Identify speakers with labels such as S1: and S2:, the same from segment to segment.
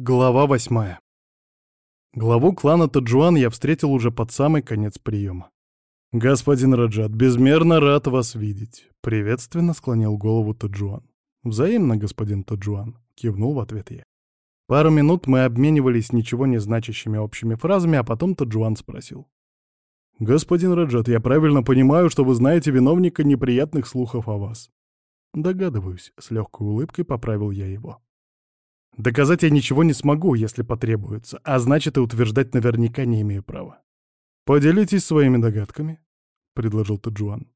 S1: Глава восьмая. Главу клана Таджуан я встретил уже под самый конец приема. «Господин Раджат, безмерно рад вас видеть», — приветственно склонил голову Таджуан. «Взаимно, господин Таджуан», — кивнул в ответ я. Пару минут мы обменивались ничего не значащими общими фразами, а потом Таджуан спросил. «Господин Раджат, я правильно понимаю, что вы знаете виновника неприятных слухов о вас?» «Догадываюсь», — с легкой улыбкой поправил я его. Доказать я ничего не смогу, если потребуется, а значит и утверждать наверняка не имею права. «Поделитесь своими догадками», — предложил Таджуан.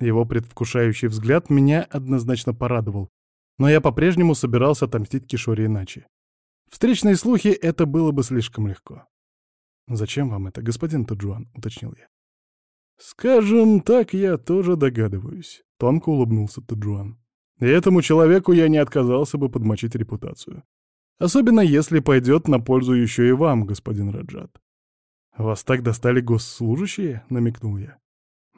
S1: Его предвкушающий взгляд меня однозначно порадовал, но я по-прежнему собирался отомстить Кишоре иначе. Встречные слухи — это было бы слишком легко. «Зачем вам это, господин Таджуан?» — уточнил я. «Скажем так, я тоже догадываюсь», — тонко улыбнулся Таджуан. И этому человеку я не отказался бы подмочить репутацию. Особенно если пойдет на пользу еще и вам, господин Раджат. «Вас так достали госслужащие?» — намекнул я.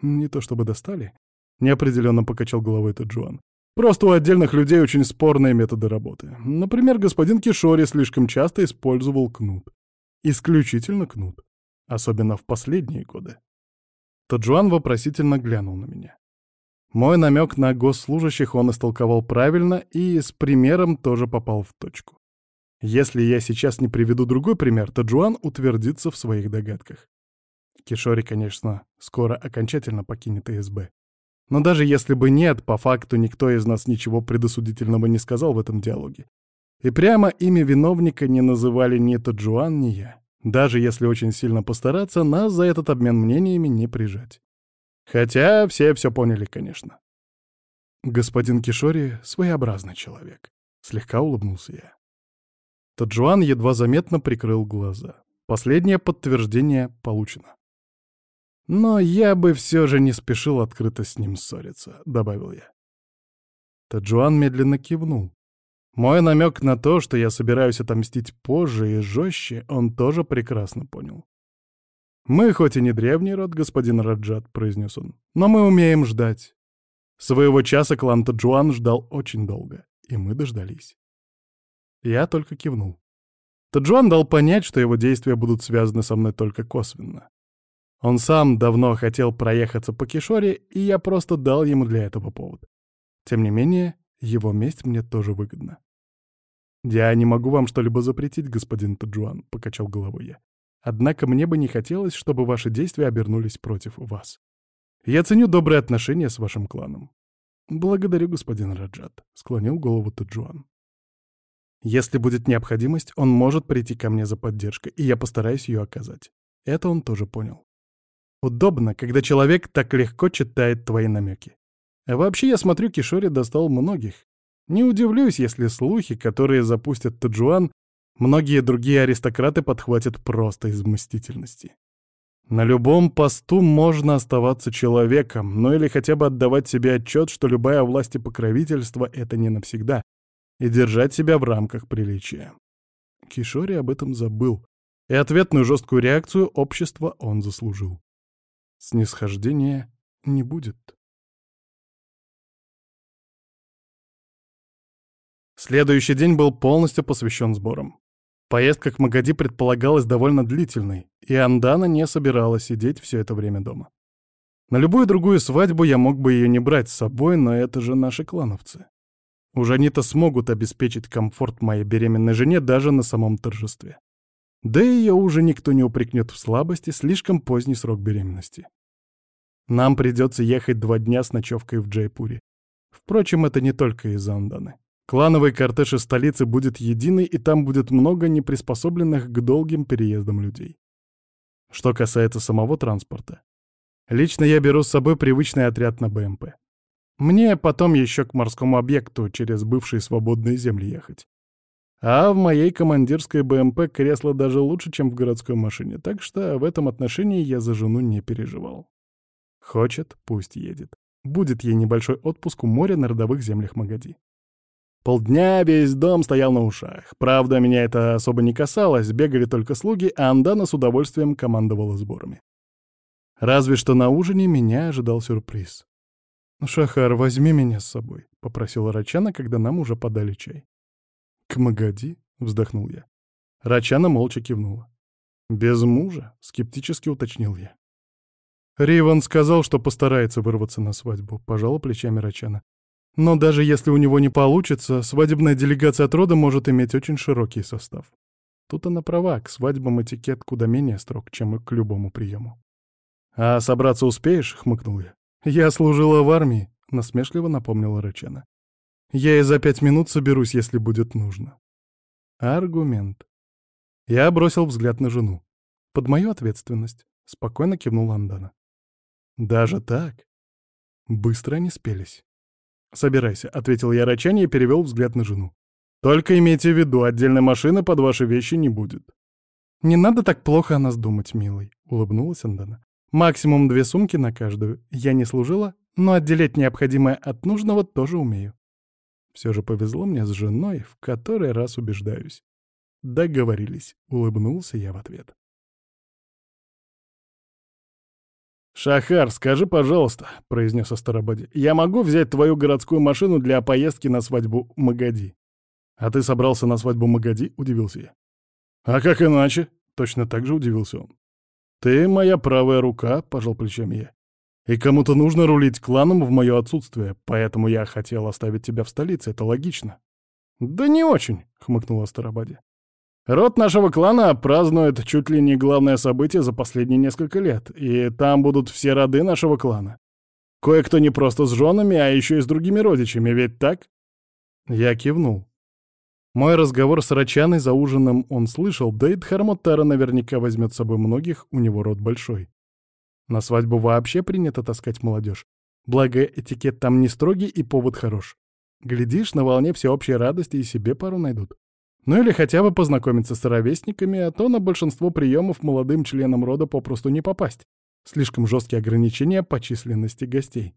S1: «Не то чтобы достали», — неопределенно покачал головой Таджуан. «Просто у отдельных людей очень спорные методы работы. Например, господин Кишори слишком часто использовал кнут. Исключительно кнут. Особенно в последние годы». Таджуан вопросительно глянул на меня. Мой намек на госслужащих он истолковал правильно и с примером тоже попал в точку. Если я сейчас не приведу другой пример, то Джуан утвердится в своих догадках. Кишори, конечно, скоро окончательно покинет ИСБ. Но даже если бы нет, по факту никто из нас ничего предосудительного не сказал в этом диалоге. И прямо имя виновника не называли ни Таджуан, ни я. Даже если очень сильно постараться, нас за этот обмен мнениями не прижать. Хотя все все поняли, конечно. Господин Кишори — своеобразный человек. Слегка улыбнулся я. Таджуан едва заметно прикрыл глаза. Последнее подтверждение получено. «Но я бы все же не спешил открыто с ним ссориться», — добавил я. Таджуан медленно кивнул. Мой намек на то, что я собираюсь отомстить позже и жестче, он тоже прекрасно понял. «Мы хоть и не древний род, господин Раджат», — произнес он, — «но мы умеем ждать. Своего часа клан Таджуан ждал очень долго, и мы дождались». Я только кивнул. Таджуан дал понять, что его действия будут связаны со мной только косвенно. Он сам давно хотел проехаться по Кишоре, и я просто дал ему для этого повод. Тем не менее, его месть мне тоже выгодна. «Я не могу вам что-либо запретить, господин Таджуан», — покачал головой я. Однако мне бы не хотелось, чтобы ваши действия обернулись против вас. Я ценю добрые отношения с вашим кланом. Благодарю, господин Раджат, — склонил голову Таджуан. Если будет необходимость, он может прийти ко мне за поддержкой, и я постараюсь ее оказать. Это он тоже понял. Удобно, когда человек так легко читает твои намеки. А вообще, я смотрю, Кишори достал многих. Не удивлюсь, если слухи, которые запустят Таджуан, Многие другие аристократы подхватят просто из мстительности. На любом посту можно оставаться человеком, ну или хотя бы отдавать себе отчет, что любая власть и покровительство — это не навсегда, и держать себя в рамках приличия. Кишори об этом забыл, и ответную жесткую реакцию общества он заслужил. Снисхождения не будет. Следующий день был полностью посвящен сборам. Поездка к Магади предполагалась довольно длительной, и Андана не собиралась сидеть все это время дома. На любую другую свадьбу я мог бы ее не брать с собой, но это же наши клановцы. Уж они-то смогут обеспечить комфорт моей беременной жене даже на самом торжестве. Да и ее уже никто не упрекнет в слабости, слишком поздний срок беременности. Нам придется ехать два дня с ночевкой в Джайпуре. Впрочем, это не только из-за Анданы. Клановый кортеж из столицы будет единый, и там будет много неприспособленных к долгим переездам людей. Что касается самого транспорта. Лично я беру с собой привычный отряд на БМП. Мне потом еще к морскому объекту через бывшие свободные земли ехать. А в моей командирской БМП кресло даже лучше, чем в городской машине, так что в этом отношении я за жену не переживал. Хочет, пусть едет. Будет ей небольшой отпуск у моря на родовых землях Магади. Полдня весь дом стоял на ушах. Правда, меня это особо не касалось, бегали только слуги, а Андана с удовольствием командовала сборами. Разве что на ужине меня ожидал сюрприз. «Шахар, возьми меня с собой», — попросила Рачана, когда нам уже подали чай. «К Магади?» — вздохнул я. Рачана молча кивнула. «Без мужа?» — скептически уточнил я. Риван сказал, что постарается вырваться на свадьбу, пожала плечами Рачана. Но даже если у него не получится, свадебная делегация от рода может иметь очень широкий состав. Тут она права, к свадьбам этикет куда менее строг, чем к любому приему. «А собраться успеешь?» — хмыкнул я. «Я служила в армии», — насмешливо напомнила Рачана. «Я и за пять минут соберусь, если будет нужно». Аргумент. Я бросил взгляд на жену. «Под мою ответственность», — спокойно кивнул Андана. «Даже так?» Быстро они спелись. «Собирайся», — ответил я рачание и перевел взгляд на жену. «Только имейте в виду, отдельной машины под ваши вещи не будет». «Не надо так плохо о нас думать, милый», — улыбнулась Андана. «Максимум две сумки на каждую. Я не служила, но отделять необходимое от нужного тоже умею». Все же повезло мне с женой, в который раз убеждаюсь. Договорились, улыбнулся я в ответ.
S2: «Шахар, скажи, пожалуйста», — произнес Астарабаде, — «я могу взять твою городскую машину для поездки на свадьбу Магади?»
S1: «А ты собрался на свадьбу Магади?» — удивился я.
S2: «А как иначе?»
S1: — точно так же удивился он.
S2: «Ты моя правая рука», — пожал плечами я.
S1: «И кому-то нужно рулить кланом в мое отсутствие, поэтому я хотел оставить тебя в столице, это логично».
S2: «Да не очень», — хмыкнул Астарабаде. Род нашего клана празднует чуть ли не главное событие за последние несколько лет, и там будут все роды нашего клана. Кое-кто не просто с женами, а еще и с другими родичами, ведь так?
S1: Я кивнул. Мой разговор с Рачаной за ужином он слышал, да и Дхармотара наверняка возьмет с собой многих, у него род большой. На свадьбу вообще принято таскать молодежь. Благо, этикет там не строгий и повод хорош. Глядишь, на волне всеобщей радости и себе пару найдут. Ну или хотя бы познакомиться с ровесниками, а то на большинство приемов молодым членам рода попросту не попасть. Слишком жесткие ограничения по численности гостей.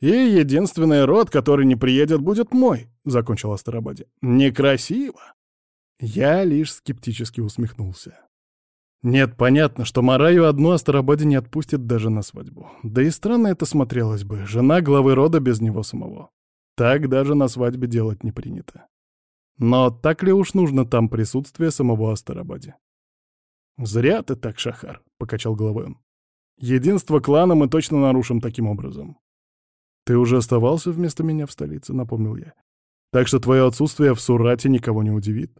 S2: «И единственный род, который не приедет, будет мой», — закончил Астарабаде. «Некрасиво».
S1: Я лишь скептически усмехнулся. Нет, понятно, что Мараю одну Астарабаде не отпустит даже на свадьбу. Да и странно это смотрелось бы. Жена главы рода без него самого. Так даже на свадьбе делать не принято. Но так ли уж нужно там присутствие самого Астарабаде?
S2: «Зря ты так, Шахар», — покачал головой он. «Единство клана мы точно нарушим таким образом».
S1: «Ты уже оставался вместо меня в столице», — напомнил я. «Так что твое отсутствие в Сурате никого не удивит».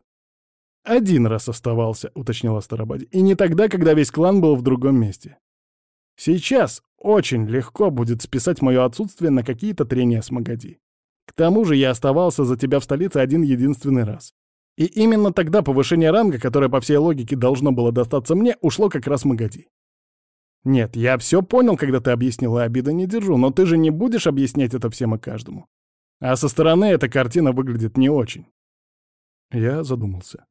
S2: «Один раз оставался», — уточнил Астарабаде, «и не тогда, когда весь клан был в другом месте. Сейчас очень легко будет списать мое отсутствие на какие-то трения с Магади. К тому же я оставался за тебя в столице один единственный раз. И именно тогда повышение ранга, которое по всей логике должно было достаться мне, ушло как раз Магади. Нет, я все понял, когда ты объяснила, обида не держу, но ты же не будешь объяснять это всем и каждому. А со стороны эта картина выглядит не очень.
S1: Я задумался.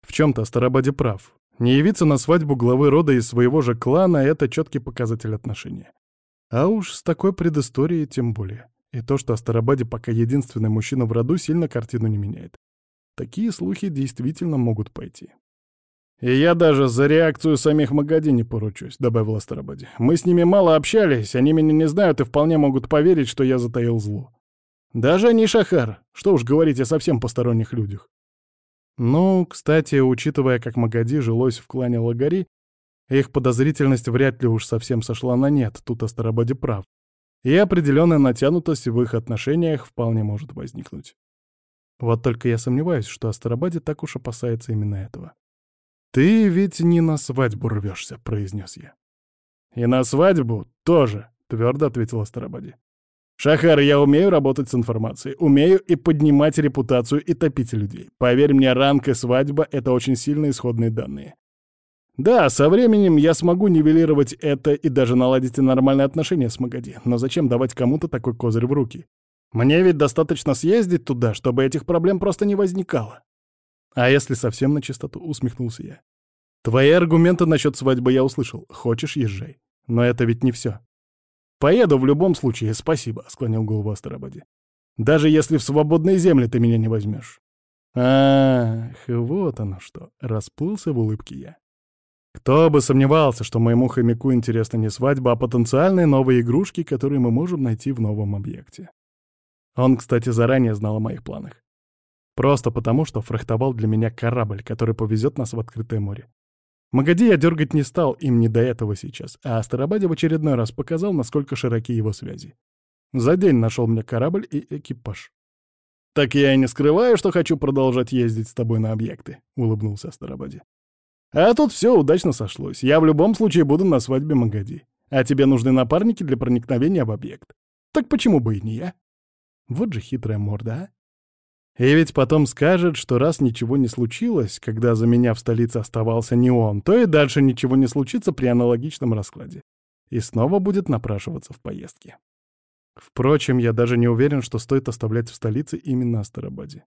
S1: В чем-то Старобаде прав. Не явиться на свадьбу главы рода из своего же клана — это четкий показатель отношения. А уж с такой предысторией тем более. И то, что Астарабаде пока единственный мужчина в роду, сильно картину не меняет. Такие слухи действительно могут пойти.
S2: «И я даже за реакцию самих Магади не поручусь», — добавил Астарабаде. «Мы с ними мало общались, они меня не знают и вполне могут поверить, что я затаил зло. Даже они Шахар, что уж говорить о совсем посторонних людях».
S1: Ну, кстати, учитывая, как Магади жилось в клане Лагари, их подозрительность вряд ли уж совсем сошла на нет, тут Астарабаде прав и определенная натянутость в их отношениях вполне может возникнуть. Вот только я сомневаюсь, что Астарабаде так уж опасается именно этого. «Ты ведь не на свадьбу рвешься», — произнес я.
S2: «И на свадьбу тоже», — твердо ответил Астарабаде. «Шахар, я умею работать с информацией, умею и поднимать репутацию, и топить людей. Поверь мне, ранг и свадьба — это очень сильные исходные данные. Да, со временем я смогу нивелировать это и даже наладить нормальные отношения с Магади, но зачем давать кому-то такой козырь в руки? Мне ведь достаточно съездить туда, чтобы этих проблем просто не возникало.
S1: А если совсем на чистоту, усмехнулся я. Твои аргументы насчет свадьбы я услышал. Хочешь, езжай. Но это ведь не все.
S2: Поеду в любом случае, спасибо, склонил голову Астарабаде. Даже если в свободные земли ты меня не возьмешь.
S1: Ах, вот оно что, расплылся в улыбке я. Кто бы сомневался, что моему хомяку интересна не свадьба, а потенциальные новые игрушки, которые мы можем найти в новом объекте. Он, кстати, заранее знал о моих планах. Просто потому, что фрахтовал для меня корабль, который повезет нас в открытое море. Магади я дергать не стал, им не до этого сейчас, а Астарабаде в очередной раз показал, насколько широки его связи. За день нашел мне корабль и экипаж. «Так я и не скрываю, что хочу продолжать ездить с тобой на объекты», — улыбнулся Астарабаде. «А тут все удачно сошлось. Я в любом случае буду на свадьбе Магади. А тебе нужны напарники для проникновения в объект. Так почему бы и не я?» Вот же хитрая морда, а? И ведь потом скажет, что раз ничего не случилось, когда за меня в столице оставался не он, то и дальше ничего не случится при аналогичном раскладе. И снова будет напрашиваться в поездке. Впрочем, я даже не уверен, что стоит оставлять в столице именно Астарабаде.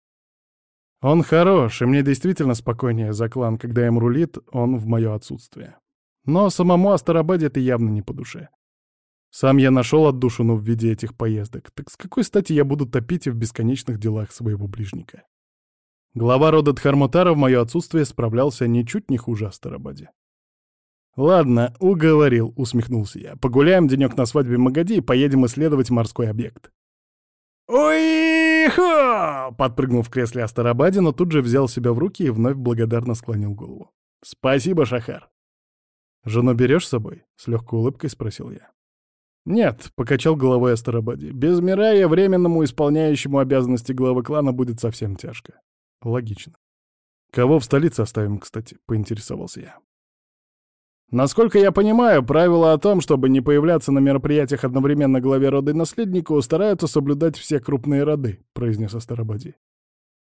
S1: Он хорош, и мне действительно спокойнее за клан, когда им рулит он в мое отсутствие. Но самому Астарабаде это явно не по душе. Сам я нашел отдушину в виде этих поездок, так с какой стати я буду топить в бесконечных делах своего ближника? Глава рода Дхармутара в мое отсутствие справлялся ничуть не хуже Астарабаде. «Ладно, уговорил», — усмехнулся я. «Погуляем денек на свадьбе Магади и поедем исследовать морской объект». «Ой-хо!» — подпрыгнул в кресле Астарабаде, но тут же взял себя в руки и вновь благодарно склонил голову. «Спасибо, Шахар». «Жену берешь с собой?» — с легкой улыбкой спросил я. «Нет», — покачал головой Астарабаде. «Без Мирая временному исполняющему обязанности главы клана будет совсем тяжко». «Логично». «Кого в столице оставим, кстати?» — поинтересовался я. Насколько я понимаю, правила о том, чтобы не появляться на мероприятиях одновременно главе рода и наследнику, стараются соблюдать все крупные роды, — произнес Астарабади.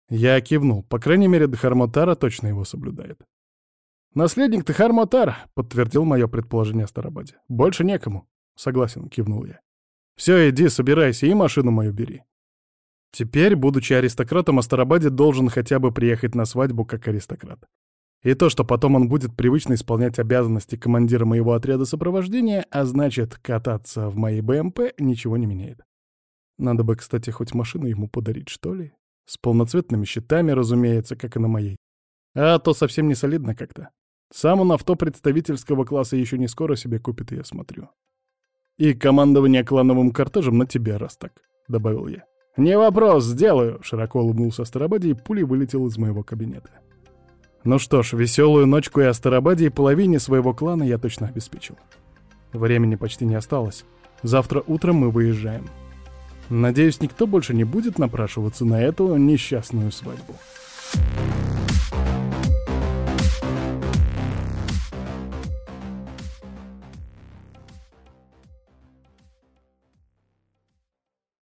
S1: Я кивнул. По крайней мере, Дхармотара точно его соблюдает. «Наследник Дхармотар», — подтвердил мое предположение Астарабаде. «Больше некому». «Согласен», — кивнул я. «Все, иди, собирайся и машину мою бери». Теперь, будучи аристократом, Астарабаде должен хотя бы приехать на свадьбу как аристократ. И то, что потом он будет привычно исполнять обязанности командира моего отряда сопровождения, а значит, кататься в моей БМП, ничего не меняет. Надо бы, кстати, хоть машину ему подарить, что ли? С полноцветными щитами, разумеется, как и на моей. А то совсем не солидно как-то. Сам он авто представительского класса еще не скоро себе купит, я смотрю. «И командование клановым кортежем на тебя, раз так», — добавил я. «Не вопрос, сделаю», — широко улыбнулся Старобади и пулей вылетел из моего кабинета. Ну что ж, веселую ночку и Астарабаде и половине своего клана я точно обеспечил. Времени почти не осталось. Завтра утром мы выезжаем. Надеюсь, никто больше не будет напрашиваться на эту несчастную свадьбу.